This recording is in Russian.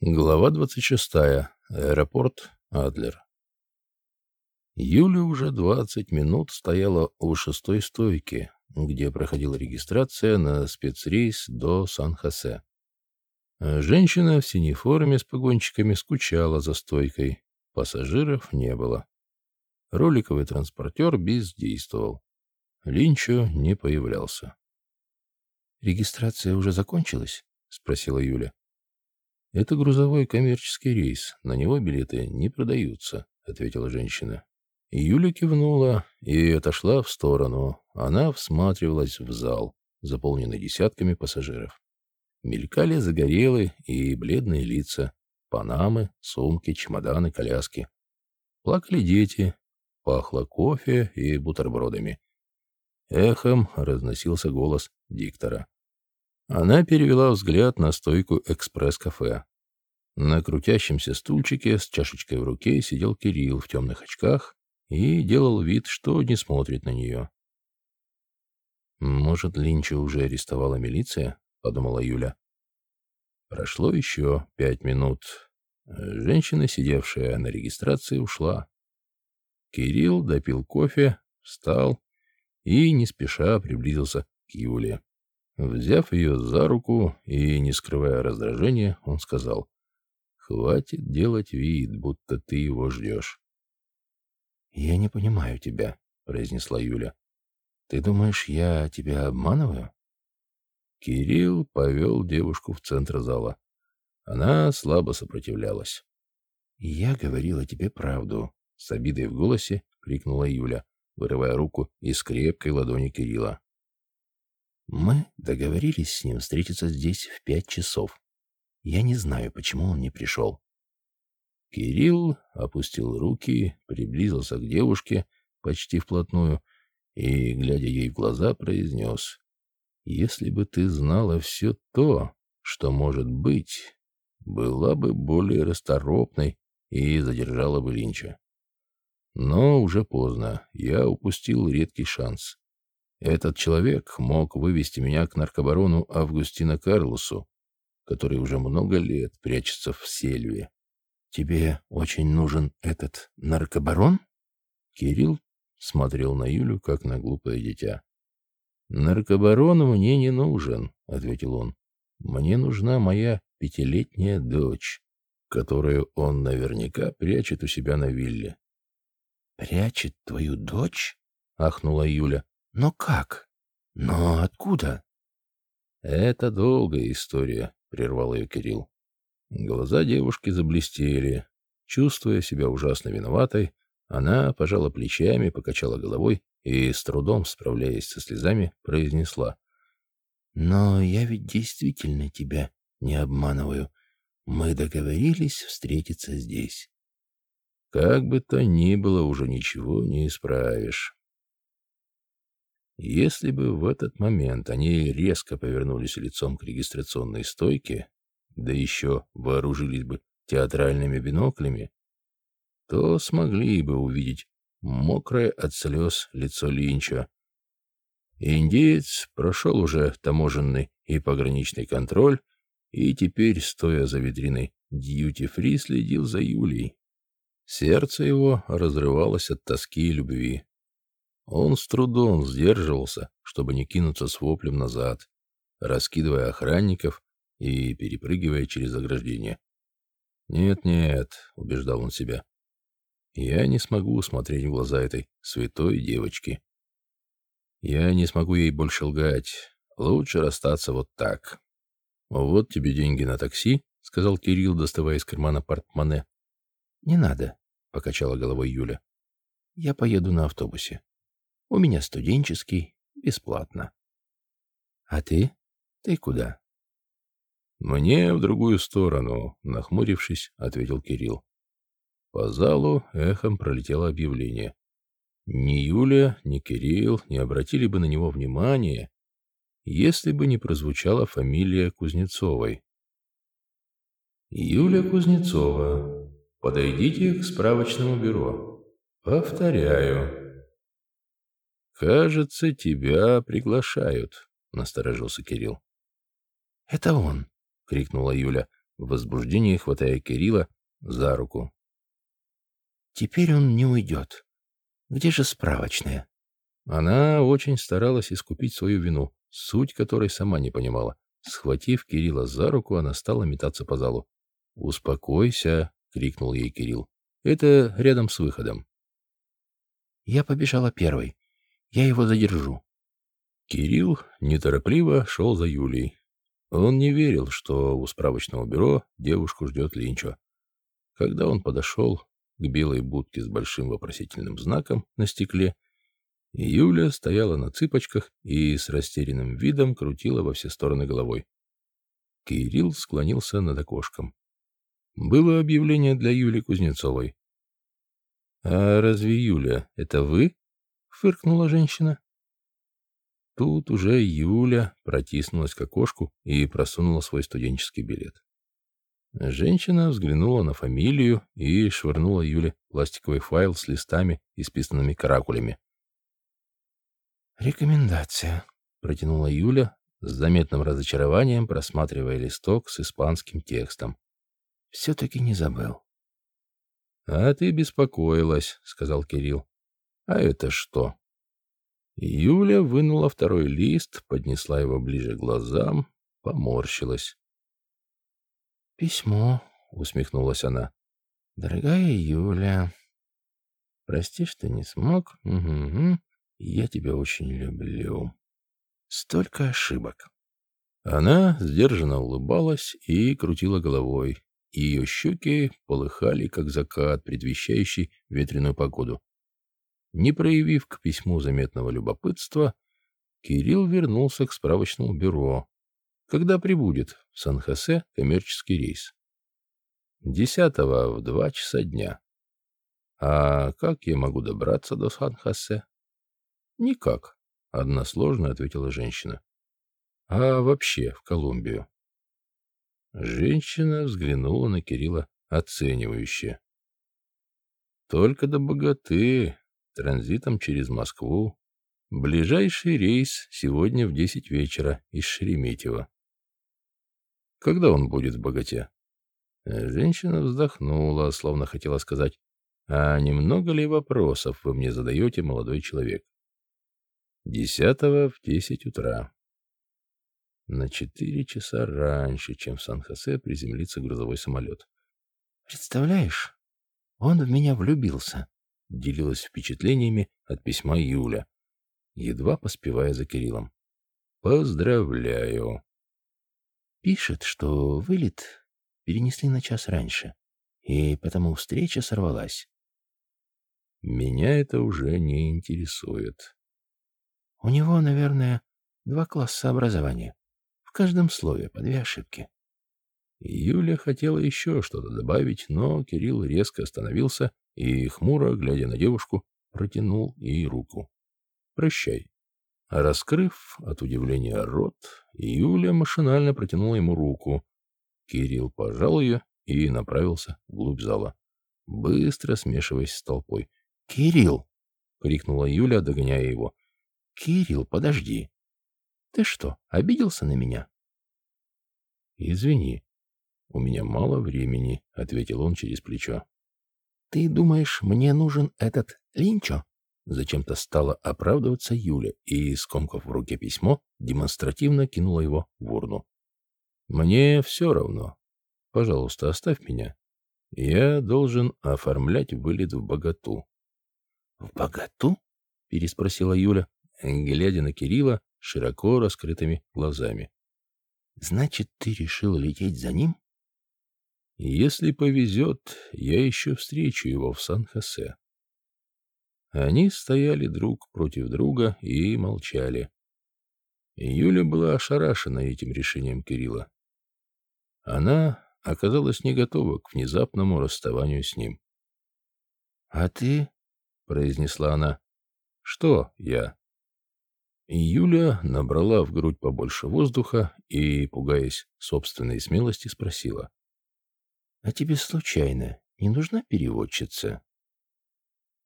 Глава 26. Аэропорт Адлер. Юля уже 20 минут стояла у шестой стойки, где проходила регистрация на спецрейс до Сан-Хосе. Женщина в синей форме с погончиками скучала за стойкой. Пассажиров не было. Роликовый транспортер бездействовал. Линчо не появлялся. «Регистрация уже закончилась?» — спросила Юля. «Это грузовой коммерческий рейс, на него билеты не продаются», — ответила женщина. Юля кивнула и отошла в сторону. Она всматривалась в зал, заполненный десятками пассажиров. Мелькали загорелые и бледные лица, панамы, сумки, чемоданы, коляски. Плакали дети, пахло кофе и бутербродами. Эхом разносился голос диктора. Она перевела взгляд на стойку экспресс-кафе. На крутящемся стульчике с чашечкой в руке сидел Кирилл в темных очках и делал вид, что не смотрит на нее. «Может, Линча уже арестовала милиция?» — подумала Юля. Прошло еще пять минут. Женщина, сидевшая на регистрации, ушла. Кирилл допил кофе, встал и не спеша приблизился к Юле. Взяв ее за руку и не скрывая раздражения, он сказал, «Хватит делать вид, будто ты его ждешь». «Я не понимаю тебя», — произнесла Юля. «Ты думаешь, я тебя обманываю?» Кирилл повел девушку в центр зала. Она слабо сопротивлялась. «Я говорила тебе правду», — с обидой в голосе крикнула Юля, вырывая руку из крепкой ладони Кирилла. Мы договорились с ним встретиться здесь в пять часов. Я не знаю, почему он не пришел. Кирилл опустил руки, приблизился к девушке почти вплотную и, глядя ей в глаза, произнес. «Если бы ты знала все то, что может быть, была бы более расторопной и задержала бы Линча. Но уже поздно, я упустил редкий шанс. Этот человек мог вывести меня к наркобарону Августина Карлосу, который уже много лет прячется в сельве. «Тебе очень нужен этот наркобарон?» Кирилл смотрел на Юлю, как на глупое дитя. «Наркобарон мне не нужен», — ответил он. «Мне нужна моя пятилетняя дочь, которую он наверняка прячет у себя на вилле». «Прячет твою дочь?» — ахнула Юля. Но как? Но откуда? Это долгая история, прервал ее Кирилл. Глаза девушки заблестели. Чувствуя себя ужасно виноватой, она пожала плечами, покачала головой и, с трудом справляясь со слезами, произнесла. «Но я ведь действительно тебя не обманываю. Мы договорились встретиться здесь». «Как бы то ни было, уже ничего не исправишь». Если бы в этот момент они резко повернулись лицом к регистрационной стойке, да еще вооружились бы театральными биноклями, то смогли бы увидеть мокрое от слез лицо Линча. Индеец прошел уже таможенный и пограничный контроль и теперь, стоя за витриной дьюти-фри, следил за Юлей. Сердце его разрывалось от тоски и любви. Он с трудом сдерживался, чтобы не кинуться с воплем назад, раскидывая охранников и перепрыгивая через ограждение. «Нет-нет», — убеждал он себя, — «я не смогу смотреть в глаза этой святой девочки. Я не смогу ей больше лгать. Лучше расстаться вот так». «Вот тебе деньги на такси», — сказал Кирилл, доставая из кармана портмоне. «Не надо», — покачала головой Юля. «Я поеду на автобусе». У меня студенческий, бесплатно. А ты? Ты куда? Мне в другую сторону, нахмурившись, ответил Кирилл. По залу эхом пролетело объявление. Ни Юля, ни Кирилл не обратили бы на него внимания, если бы не прозвучала фамилия Кузнецовой. Юля Кузнецова. Подойдите к справочному бюро. Повторяю, «Кажется, тебя приглашают», — насторожился Кирилл. «Это он», — крикнула Юля. в возбуждении хватая Кирилла за руку. «Теперь он не уйдет. Где же справочная?» Она очень старалась искупить свою вину, суть которой сама не понимала. Схватив Кирилла за руку, она стала метаться по залу. «Успокойся!» — крикнул ей Кирилл. «Это рядом с выходом». «Я побежала первой. Я его задержу». Кирилл неторопливо шел за Юлей. Он не верил, что у справочного бюро девушку ждет Линчо. Когда он подошел к белой будке с большим вопросительным знаком на стекле, Юля стояла на цыпочках и с растерянным видом крутила во все стороны головой. Кирилл склонился над окошком. Было объявление для Юли Кузнецовой. «А разве Юля, это вы?» — фыркнула женщина. Тут уже Юля протиснулась к окошку и просунула свой студенческий билет. Женщина взглянула на фамилию и швырнула Юле пластиковый файл с листами, исписанными каракулями. «Рекомендация», — протянула Юля с заметным разочарованием, просматривая листок с испанским текстом. «Все-таки не забыл». «А ты беспокоилась», — сказал Кирилл. «А это что?» Юля вынула второй лист, поднесла его ближе к глазам, поморщилась. «Письмо», — усмехнулась она. «Дорогая Юля, прости, что не смог. Угу, я тебя очень люблю. Столько ошибок. Она сдержанно улыбалась и крутила головой. Ее щеки полыхали, как закат, предвещающий ветреную погоду. Не проявив к письму заметного любопытства, Кирилл вернулся к справочному бюро. Когда прибудет в Сан-Хосе коммерческий рейс? Десятого в два часа дня. А как я могу добраться до Сан-Хосе? «Никак», — односложно ответила женщина. «А вообще в Колумбию?» Женщина взглянула на Кирилла оценивающе. «Только до Богаты, транзитом через Москву. Ближайший рейс сегодня в десять вечера из Шереметьево. Когда он будет в Богате?» Женщина вздохнула, словно хотела сказать, «А немного ли вопросов вы мне задаете, молодой человек?» Десятого в десять утра. На четыре часа раньше, чем в Сан-Хосе приземлится грузовой самолет. «Представляешь, он в меня влюбился», — делилась впечатлениями от письма Юля, едва поспевая за Кириллом. «Поздравляю». Пишет, что вылет перенесли на час раньше, и потому встреча сорвалась. Меня это уже не интересует. У него, наверное, два класса образования. В каждом слове по две ошибки. Юля хотела еще что-то добавить, но Кирилл резко остановился и, хмуро, глядя на девушку, протянул ей руку. «Прощай». раскрыв от удивления рот, Юля машинально протянула ему руку. Кирилл пожал ее и направился вглубь зала, быстро смешиваясь с толпой. «Кирилл!» — крикнула Юля, догоняя его. «Кирилл, подожди. Ты что, обиделся на меня?» «Извини, у меня мало времени», — ответил он через плечо. «Ты думаешь, мне нужен этот Линчо?» Зачем-то стала оправдываться Юля и, скомкав в руке письмо, демонстративно кинула его в урну. «Мне все равно. Пожалуйста, оставь меня. Я должен оформлять вылет в Богату». «В Богату?» — переспросила Юля глядя на Кирилла широко раскрытыми глазами. «Значит, ты решил лететь за ним?» «Если повезет, я еще встречу его в Сан-Хосе». Они стояли друг против друга и молчали. Юля была ошарашена этим решением Кирилла. Она оказалась не готова к внезапному расставанию с ним. «А ты?» — произнесла она. «Что я?» Юля набрала в грудь побольше воздуха и, пугаясь собственной смелости, спросила. — А тебе случайно не нужна переводчица?